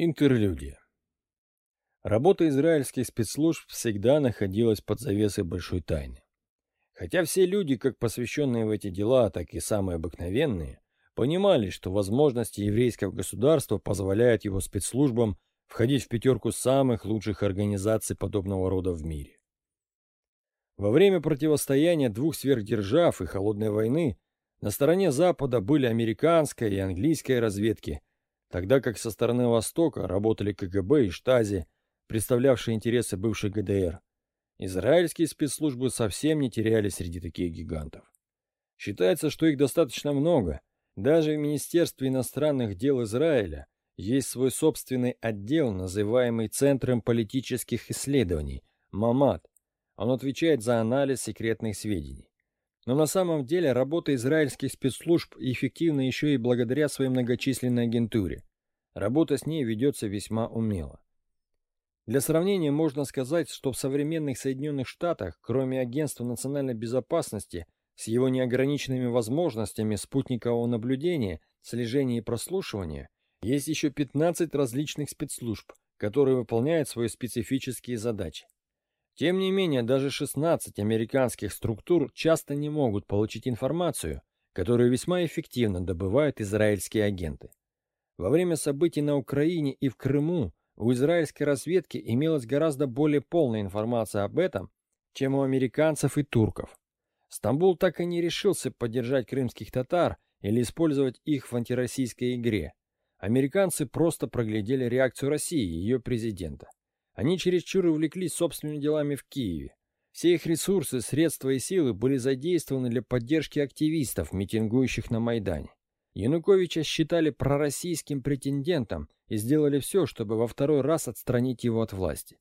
Интерлюдия. Работа израильских спецслужб всегда находилась под завесой большой тайны. Хотя все люди, как посвященные в эти дела, так и самые обыкновенные, понимали, что возможности еврейского государства позволяют его спецслужбам входить в пятерку самых лучших организаций подобного рода в мире. Во время противостояния двух сверхдержав и холодной войны на стороне Запада были американская и английская разведки, тогда как со стороны Востока работали КГБ и Штази, представлявшие интересы бывшей ГДР. Израильские спецслужбы совсем не теряли среди таких гигантов. Считается, что их достаточно много. Даже в Министерстве иностранных дел Израиля есть свой собственный отдел, называемый Центром политических исследований, МАМАД, он отвечает за анализ секретных сведений. Но на самом деле работа израильских спецслужб эффективна еще и благодаря своей многочисленной агентуре. Работа с ней ведется весьма умело. Для сравнения можно сказать, что в современных Соединенных Штатах, кроме Агентства национальной безопасности, с его неограниченными возможностями спутникового наблюдения, слежения и прослушивания, есть еще 15 различных спецслужб, которые выполняют свои специфические задачи. Тем не менее, даже 16 американских структур часто не могут получить информацию, которую весьма эффективно добывают израильские агенты. Во время событий на Украине и в Крыму у израильской разведки имелась гораздо более полная информация об этом, чем у американцев и турков. Стамбул так и не решился поддержать крымских татар или использовать их в антироссийской игре. Американцы просто проглядели реакцию России и ее президента. Они чересчур увлеклись собственными делами в Киеве. Все их ресурсы, средства и силы были задействованы для поддержки активистов, митингующих на Майдане. Януковича считали пророссийским претендентом и сделали все, чтобы во второй раз отстранить его от власти.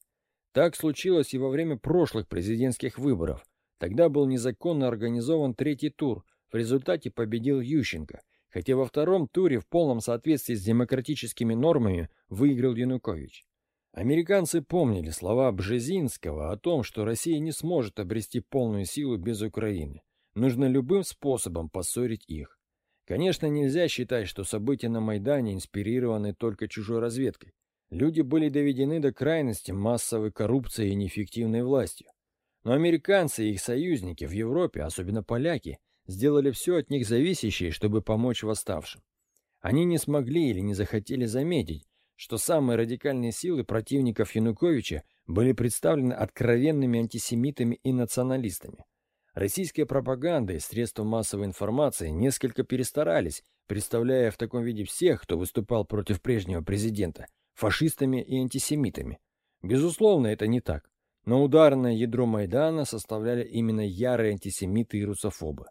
Так случилось и во время прошлых президентских выборов. Тогда был незаконно организован третий тур, в результате победил Ющенко, хотя во втором туре в полном соответствии с демократическими нормами выиграл Янукович. Американцы помнили слова Бжезинского о том, что Россия не сможет обрести полную силу без Украины. Нужно любым способом поссорить их. Конечно, нельзя считать, что события на Майдане инспирированы только чужой разведкой. Люди были доведены до крайности массовой коррупцией и неэффективной властью. Но американцы и их союзники в Европе, особенно поляки, сделали все от них зависящее, чтобы помочь восставшим. Они не смогли или не захотели заметить, что самые радикальные силы противников Януковича были представлены откровенными антисемитами и националистами. Российская пропаганда и средства массовой информации несколько перестарались, представляя в таком виде всех, кто выступал против прежнего президента, фашистами и антисемитами. Безусловно, это не так. Но ударное ядро Майдана составляли именно ярые антисемиты и русофобы.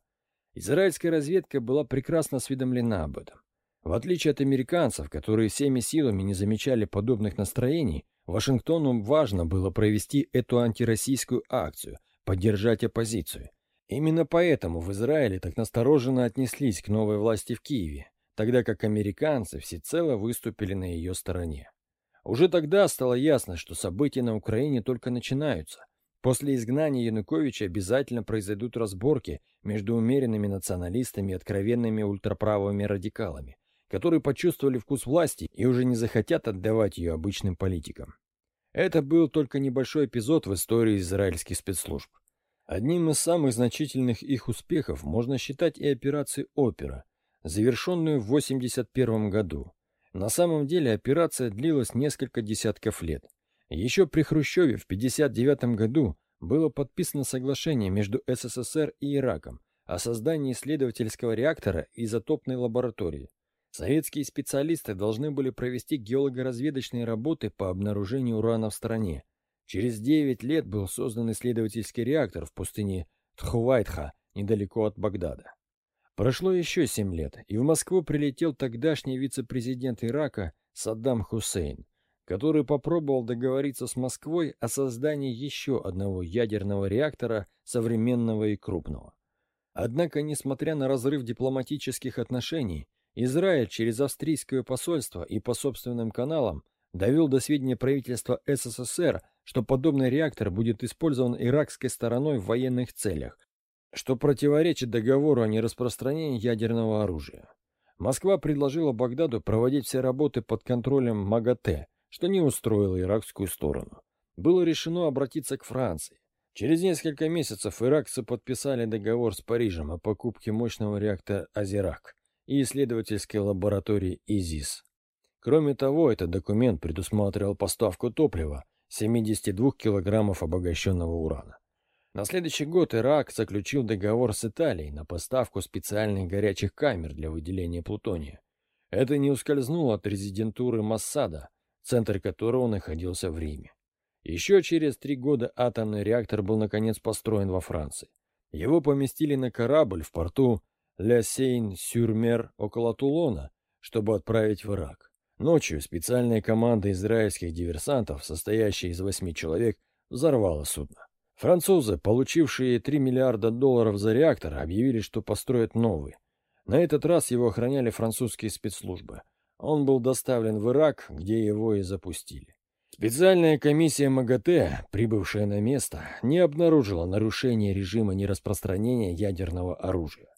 Израильская разведка была прекрасно осведомлена об этом. В отличие от американцев, которые всеми силами не замечали подобных настроений, Вашингтону важно было провести эту антироссийскую акцию, поддержать оппозицию. Именно поэтому в Израиле так настороженно отнеслись к новой власти в Киеве, тогда как американцы всецело выступили на ее стороне. Уже тогда стало ясно, что события на Украине только начинаются. После изгнания Януковича обязательно произойдут разборки между умеренными националистами и откровенными ультраправыми радикалами, которые почувствовали вкус власти и уже не захотят отдавать ее обычным политикам. Это был только небольшой эпизод в истории израильских спецслужб. Одним из самых значительных их успехов можно считать и операцию «Опера», завершенную в 1981 году. На самом деле операция длилась несколько десятков лет. Еще при Хрущеве в 1959 году было подписано соглашение между СССР и Ираком о создании исследовательского реактора изотопной лаборатории. Советские специалисты должны были провести геолого-разведочные работы по обнаружению урана в стране. Через 9 лет был создан исследовательский реактор в пустыне Тхувайтха, недалеко от Багдада. Прошло еще 7 лет, и в Москву прилетел тогдашний вице-президент Ирака Саддам Хусейн, который попробовал договориться с Москвой о создании еще одного ядерного реактора, современного и крупного. Однако, несмотря на разрыв дипломатических отношений, Израиль через австрийское посольство и по собственным каналам довел до сведения правительства СССР, что подобный реактор будет использован иракской стороной в военных целях, что противоречит договору о нераспространении ядерного оружия. Москва предложила Багдаду проводить все работы под контролем МАГАТЭ, что не устроило иракскую сторону. Было решено обратиться к Франции. Через несколько месяцев иракцы подписали договор с Парижем о покупке мощного реактора «Азерак» и исследовательской лаборатории ИЗИС. Кроме того, этот документ предусматривал поставку топлива 72 килограммов обогащенного урана. На следующий год Ирак заключил договор с Италией на поставку специальных горячих камер для выделения плутония. Это не ускользнуло от резидентуры Массада, центр которого находился в Риме. Еще через три года атомный реактор был наконец построен во Франции. Его поместили на корабль в порту Ля Сейн-Сюрмер около Тулона, чтобы отправить в Ирак. Ночью специальная команда израильских диверсантов, состоящая из восьми человек, взорвала судно. Французы, получившие 3 миллиарда долларов за реактор, объявили, что построят новый. На этот раз его охраняли французские спецслужбы. Он был доставлен в Ирак, где его и запустили. Специальная комиссия МАГАТЭ, прибывшая на место, не обнаружила нарушения режима нераспространения ядерного оружия.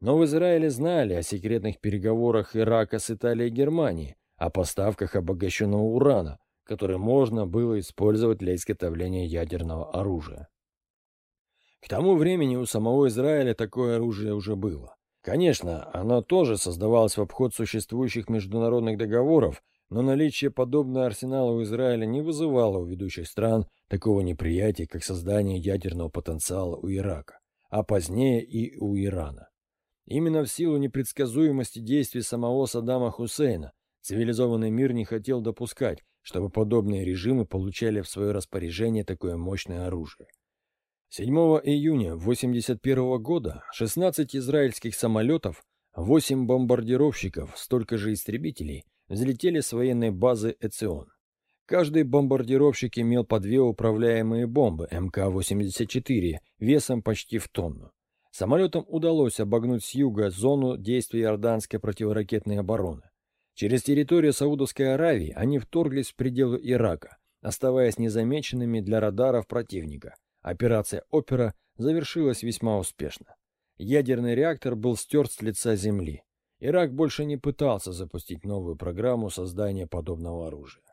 Но в Израиле знали о секретных переговорах Ирака с Италией и Германией, о поставках обогащенного урана, который можно было использовать для изготовления ядерного оружия. К тому времени у самого Израиля такое оружие уже было. Конечно, оно тоже создавалось в обход существующих международных договоров, но наличие подобного арсенала у Израиля не вызывало у ведущих стран такого неприятия, как создание ядерного потенциала у Ирака, а позднее и у Ирана. Именно в силу непредсказуемости действий самого Саддама Хусейна цивилизованный мир не хотел допускать, чтобы подобные режимы получали в свое распоряжение такое мощное оружие. 7 июня 1981 года 16 израильских самолетов, 8 бомбардировщиков, столько же истребителей взлетели с военной базы Эцион. Каждый бомбардировщик имел по две управляемые бомбы МК-84 весом почти в тонну. Самолетам удалось обогнуть с юга зону действия иорданской противоракетной обороны. Через территорию Саудовской Аравии они вторглись в пределы Ирака, оставаясь незамеченными для радаров противника. Операция «Опера» завершилась весьма успешно. Ядерный реактор был стерт с лица земли. Ирак больше не пытался запустить новую программу создания подобного оружия.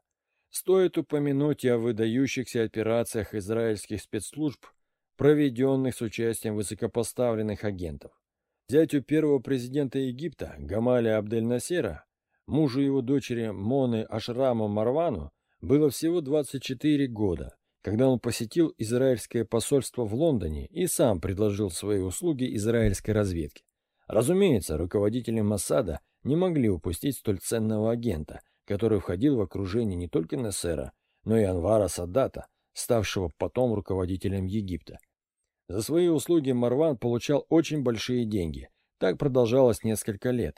Стоит упомянуть о выдающихся операциях израильских спецслужб, проведенных с участием высокопоставленных агентов. Зятю первого президента Египта Гамаля Абдель-Насера Мужу его дочери Моны Ашраму Марвану было всего 24 года, когда он посетил израильское посольство в Лондоне и сам предложил свои услуги израильской разведке. Разумеется, руководители Моссада не могли упустить столь ценного агента, который входил в окружение не только Нессера, но и Анвара Садата, ставшего потом руководителем Египта. За свои услуги Марван получал очень большие деньги. Так продолжалось несколько лет.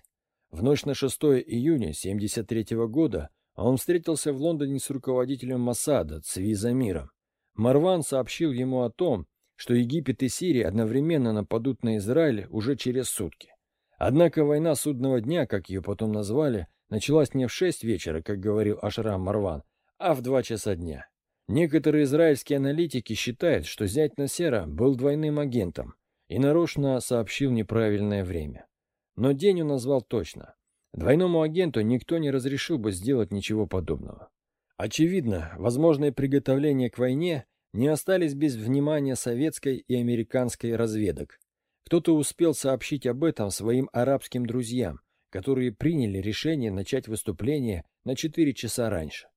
В ночь на 6 июня 1973 года он встретился в Лондоне с руководителем Масада Цви Замиром. Марван сообщил ему о том, что Египет и Сирия одновременно нападут на Израиль уже через сутки. Однако война судного дня, как ее потом назвали, началась не в 6 вечера, как говорил Ашрам Марван, а в 2 часа дня. Некоторые израильские аналитики считают, что зять Насера был двойным агентом и нарочно сообщил неправильное время. Но день он назвал точно. Двойному агенту никто не разрешил бы сделать ничего подобного. Очевидно, возможные приготовления к войне не остались без внимания советской и американской разведок. Кто-то успел сообщить об этом своим арабским друзьям, которые приняли решение начать выступление на 4 часа раньше.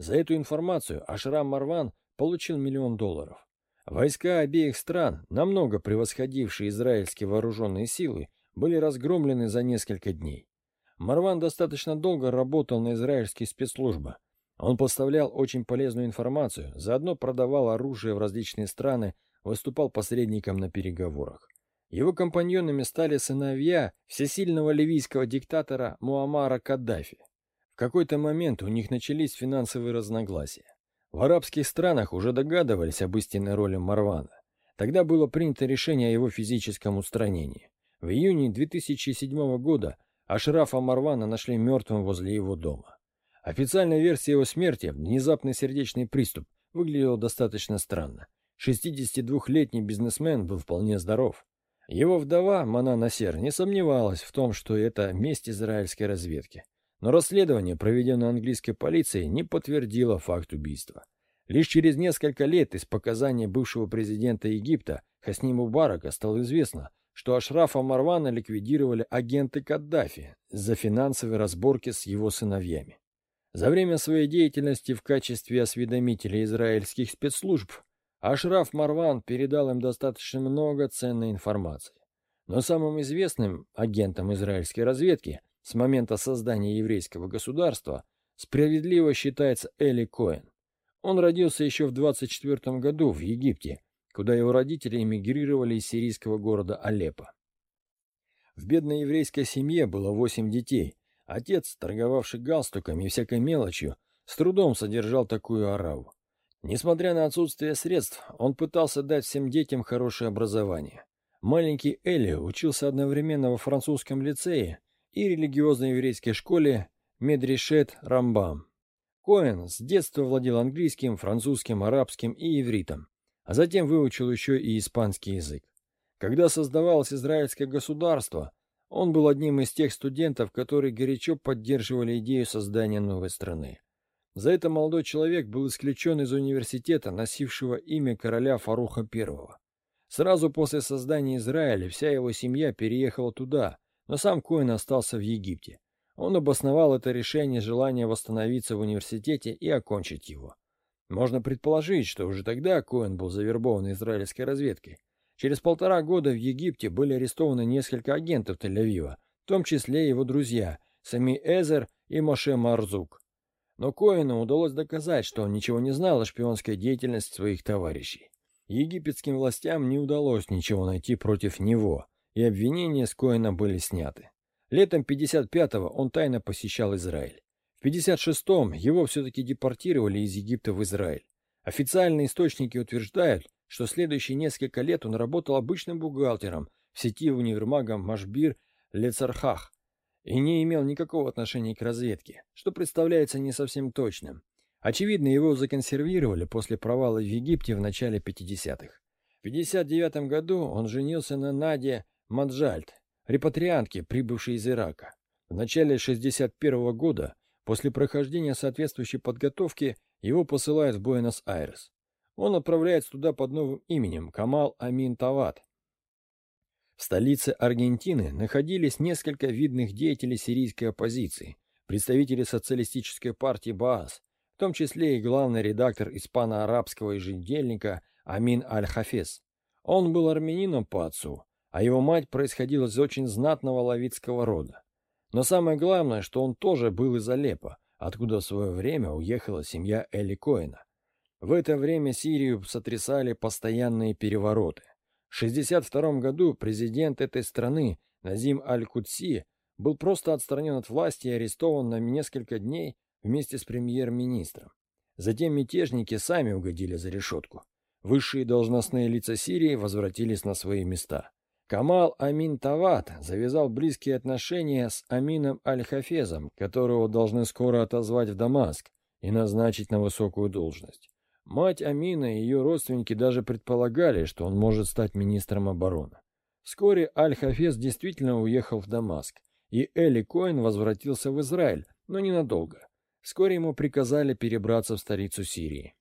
За эту информацию Ашрам Марван получил миллион долларов. Войска обеих стран, намного превосходившие израильские вооруженные силы, были разгромлены за несколько дней. Марван достаточно долго работал на израильские спецслужбы. Он поставлял очень полезную информацию, заодно продавал оружие в различные страны, выступал посредником на переговорах. Его компаньонами стали сыновья всесильного ливийского диктатора Муаммара Каддафи. Какой-то момент у них начались финансовые разногласия. В арабских странах уже догадывались об истинной роли Марвана. Тогда было принято решение о его физическом устранении. В июне 2007 года Ашрафа Марвана нашли мертвым возле его дома. Официальная версия его смерти, внезапный сердечный приступ, выглядела достаточно странно. 62-летний бизнесмен был вполне здоров. Его вдова, Мана Насер, не сомневалась в том, что это месть израильской разведки. Но расследование, проведенное английской полицией, не подтвердило факт убийства. Лишь через несколько лет из показаний бывшего президента Египта Хасни Мубарака стало известно, что Ашрафа Марвана ликвидировали агенты Каддафи за финансовые разборки с его сыновьями. За время своей деятельности в качестве осведомителя израильских спецслужб Ашраф Марван передал им достаточно много ценной информации. Но самым известным агентом израильской разведки с момента создания еврейского государства справедливо считается Эли Коэн. Он родился еще в 24 году в Египте, куда его родители эмигрировали из сирийского города Алеппо. В бедной еврейской семье было восемь детей. Отец, торговавший галстуками и всякой мелочью, с трудом содержал такую ораву. Несмотря на отсутствие средств, он пытался дать всем детям хорошее образование. Маленький Элли учился одновременно во французском лицее и религиозной еврейской школе Медришет Рамбам. Коэн с детства владел английским, французским, арабским и ивритом, а затем выучил еще и испанский язык. Когда создавалось израильское государство, он был одним из тех студентов, которые горячо поддерживали идею создания новой страны. За это молодой человек был исключен из университета, носившего имя короля Фаруха I. Сразу после создания Израиля вся его семья переехала туда, но сам Коэн остался в Египте. Он обосновал это решение желания восстановиться в университете и окончить его. Можно предположить, что уже тогда Коэн был завербован израильской разведкой. Через полтора года в Египте были арестованы несколько агентов Тель-Авива, в том числе его друзья Сами Эзер и Моше Марзук. Но Коэну удалось доказать, что он ничего не знал о шпионской деятельности своих товарищей. Египетским властям не удалось ничего найти против него, и обвинения с Коэна были сняты. Летом 55-го он тайно посещал Израиль. В 56-м его все-таки депортировали из Египта в Израиль. Официальные источники утверждают, что следующие несколько лет он работал обычным бухгалтером в сети универмага Машбир Лецархах и не имел никакого отношения к разведке, что представляется не совсем точным. Очевидно, его законсервировали после провала в Египте в начале 50-х. В 59 году он женился на Наде Маджальд, репатриантки, прибывшей из Ирака. В начале 61 года, после прохождения соответствующей подготовки, его посылают в Буэнос-Айрес. Он отправляется туда под новым именем Камал Амин Тават. В столице Аргентины находились несколько видных деятелей сирийской оппозиции, представители социалистической партии Баас, в том числе и главный редактор испано-арабского еженедельника Амин Аль-Хафез. Он был армянином по отцу, а его мать происходила из очень знатного лавитского рода. Но самое главное, что он тоже был из Алеппо, откуда в свое время уехала семья Эли Коэна. В это время Сирию сотрясали постоянные перевороты. В 1962 году президент этой страны Назим Аль-Кудси был просто отстранен от власти и арестован на несколько дней вместе с премьер-министром. Затем мятежники сами угодили за решетку. Высшие должностные лица Сирии возвратились на свои места. Камал Амин Тават завязал близкие отношения с Амином Аль-Хафезом, которого должны скоро отозвать в Дамаск и назначить на высокую должность. Мать Амина и ее родственники даже предполагали, что он может стать министром обороны. Вскоре Аль-Хафез действительно уехал в Дамаск, и Эли Коэн возвратился в Израиль, но ненадолго. Вскоре ему приказали перебраться в столицу Сирии.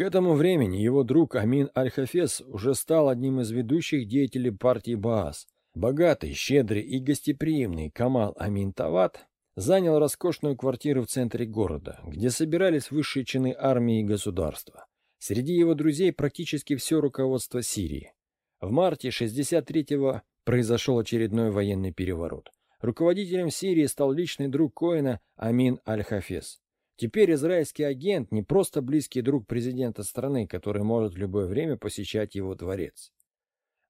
К этому времени его друг Амин Аль-Хафез уже стал одним из ведущих деятелей партии Баас. Богатый, щедрый и гостеприимный Камал Амин Тават занял роскошную квартиру в центре города, где собирались высшие чины армии и государства. Среди его друзей практически все руководство Сирии. В марте 63-го произошел очередной военный переворот. Руководителем Сирии стал личный друг Коэна Амин Аль-Хафез. Теперь израильский агент не просто близкий друг президента страны, который может в любое время посещать его дворец.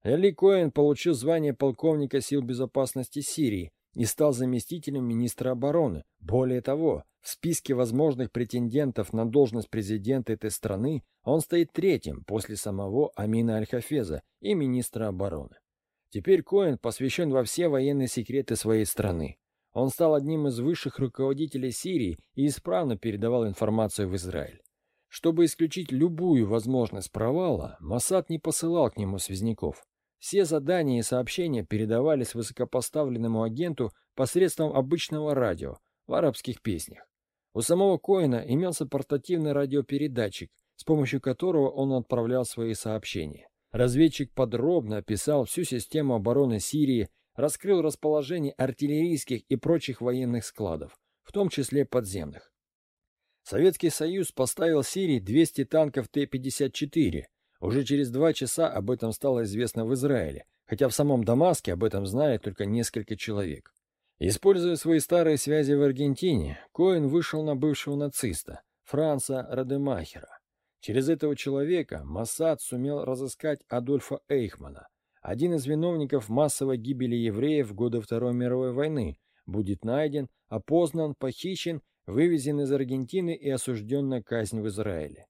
Али Коэн получил звание полковника сил безопасности Сирии и стал заместителем министра обороны. Более того, в списке возможных претендентов на должность президента этой страны он стоит третьим после самого Амина Аль-Хафеза и министра обороны. Теперь Коэн посвящен во все военные секреты своей страны. Он стал одним из высших руководителей Сирии и исправно передавал информацию в Израиль. Чтобы исключить любую возможность провала, Масад не посылал к нему связняков. Все задания и сообщения передавались высокопоставленному агенту посредством обычного радио в арабских песнях. У самого Коина имелся портативный радиопередатчик, с помощью которого он отправлял свои сообщения. Разведчик подробно описал всю систему обороны Сирии, раскрыл расположение артиллерийских и прочих военных складов, в том числе подземных. Советский Союз поставил Сирии 200 танков Т-54. Уже через два часа об этом стало известно в Израиле, хотя в самом Дамаске об этом знает только несколько человек. Используя свои старые связи в Аргентине, Коэн вышел на бывшего нациста, Франца Радемахера. Через этого человека Моссад сумел разыскать Адольфа Эйхмана, один из виновников массовой гибели евреев в годы Второй мировой войны, будет найден, опознан, похищен, вывезен из Аргентины и осужден на казнь в Израиле.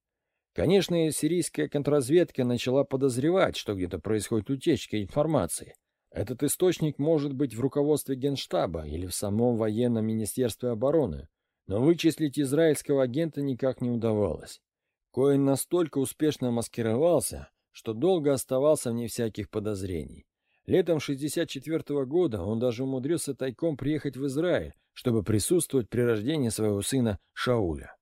Конечно, сирийская контрразведка начала подозревать, что где-то происходит утечка информации. Этот источник может быть в руководстве Генштаба или в самом военном министерстве обороны, но вычислить израильского агента никак не удавалось. Коэн настолько успешно маскировался, что долго оставался вне всяких подозрений. Летом 64 -го года он даже умудрился тайком приехать в Израиль, чтобы присутствовать при рождении своего сына Шауля.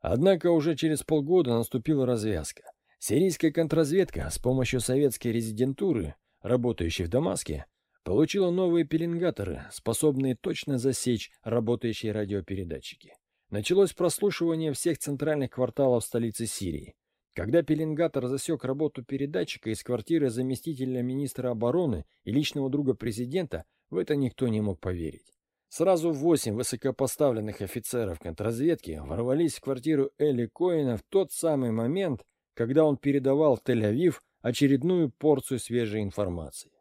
Однако уже через полгода наступила развязка. Сирийская контрразведка с помощью советской резидентуры, работающей в Дамаске, получила новые пеленгаторы, способные точно засечь работающие радиопередатчики. Началось прослушивание всех центральных кварталов столицы Сирии. Когда пеленгатор засек работу передатчика из квартиры заместителя министра обороны и личного друга президента, в это никто не мог поверить. Сразу восемь высокопоставленных офицеров контрразведки ворвались в квартиру Эли Коэна в тот самый момент, когда он передавал Тель-Авив очередную порцию свежей информации.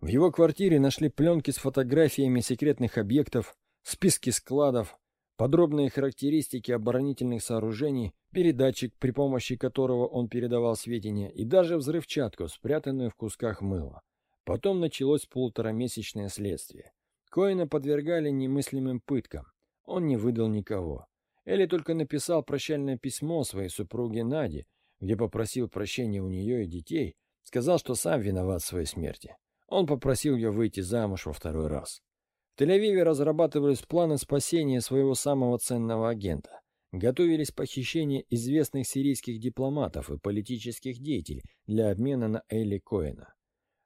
В его квартире нашли пленки с фотографиями секретных объектов, списки складов, подробные характеристики оборонительных сооружений, передатчик, при помощи которого он передавал сведения, и даже взрывчатку, спрятанную в кусках мыла. Потом началось полуторамесячное следствие. Коина подвергали немыслимым пыткам. Он не выдал никого. Элли только написал прощальное письмо своей супруге Наде, где попросил прощения у нее и детей, сказал, что сам виноват в своей смерти. Он попросил ее выйти замуж во второй раз. Тель-Авиве разрабатывались планы спасения своего самого ценного агента. Готовились похищения известных сирийских дипломатов и политических деятелей для обмена на Элли Коэна.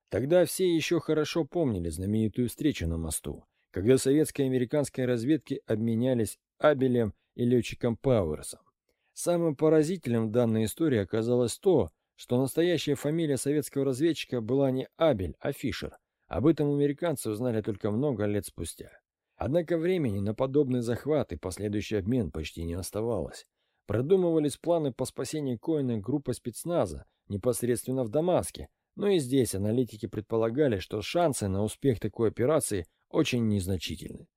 Тогда все еще хорошо помнили знаменитую встречу на мосту, когда советская и американская разведки обменялись Абелем и летчиком Пауэрсом. Самым поразительным в данной истории оказалось то, что настоящая фамилия советского разведчика была не Абель, а Фишер – об этом американцы узнали только много лет спустя. Однако времени на подобный захват и последующий обмен почти не оставалось. Продумывались планы по спасению Коина группы спецназа непосредственно в Дамаске, но и здесь аналитики предполагали, что шансы на успех такой операции очень незначительны.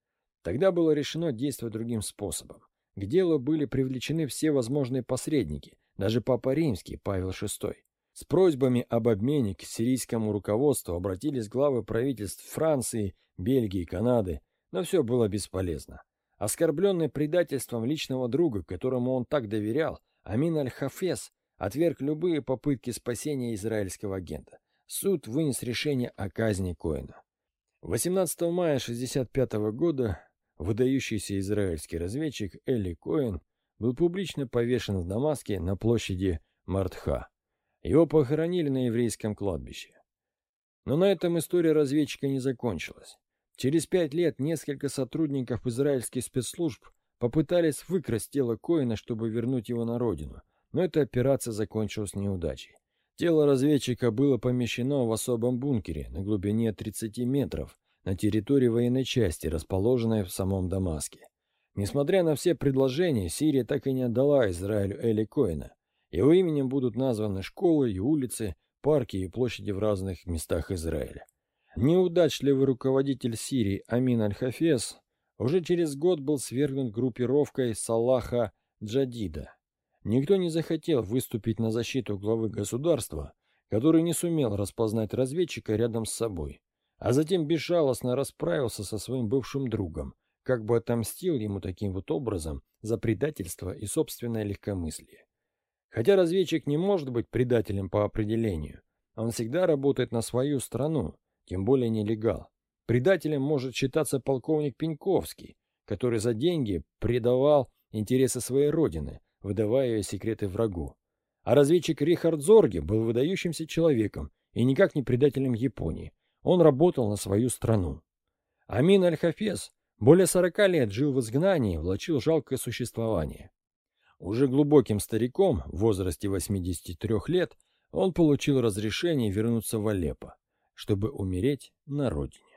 Тогда было решено действовать другим способом. К делу были привлечены все возможные посредники, даже Папа Римский, Павел VI. С просьбами об обмене к сирийскому руководству обратились главы правительств Франции, Бельгии, Канады, но все было бесполезно. Оскорбленный предательством личного друга, которому он так доверял, Амин Аль-Хафес отверг любые попытки спасения израильского агента. Суд вынес решение о казни Коэна. 18 мая 1965 года выдающийся израильский разведчик Элли Коэн был публично повешен в Дамаске на площади Мартха. Его похоронили на еврейском кладбище. Но на этом история разведчика не закончилась. Через пять лет несколько сотрудников израильских спецслужб попытались выкрасть тело Коина, чтобы вернуть его на родину, но эта операция закончилась неудачей. Тело разведчика было помещено в особом бункере на глубине 30 метров на территории военной части, расположенной в самом Дамаске. Несмотря на все предложения, Сирия так и не отдала Израилю Эли Коина, его именем будут названы школы и улицы, парки и площади в разных местах Израиля. Неудачливый руководитель Сирии Амин Аль-Хафез уже через год был свергнут группировкой Салаха Джадида. Никто не захотел выступить на защиту главы государства, который не сумел распознать разведчика рядом с собой, а затем безжалостно расправился со своим бывшим другом, как бы отомстил ему таким вот образом за предательство и собственное легкомыслие. Хотя разведчик не может быть предателем по определению, Он всегда работает на свою страну, тем более нелегал. Предателем может считаться полковник Пеньковский, который за деньги предавал интересы своей родины, выдавая ее секреты врагу. А разведчик Рихард Зорге был выдающимся человеком и никак не предателем Японии. Он работал на свою страну. Амин Аль-Хафез более сорока лет жил в изгнании, влачил жалкое существование. Уже глубоким стариком, в возрасте 83 лет, он получил разрешение вернуться в Алеппо, чтобы умереть на родине.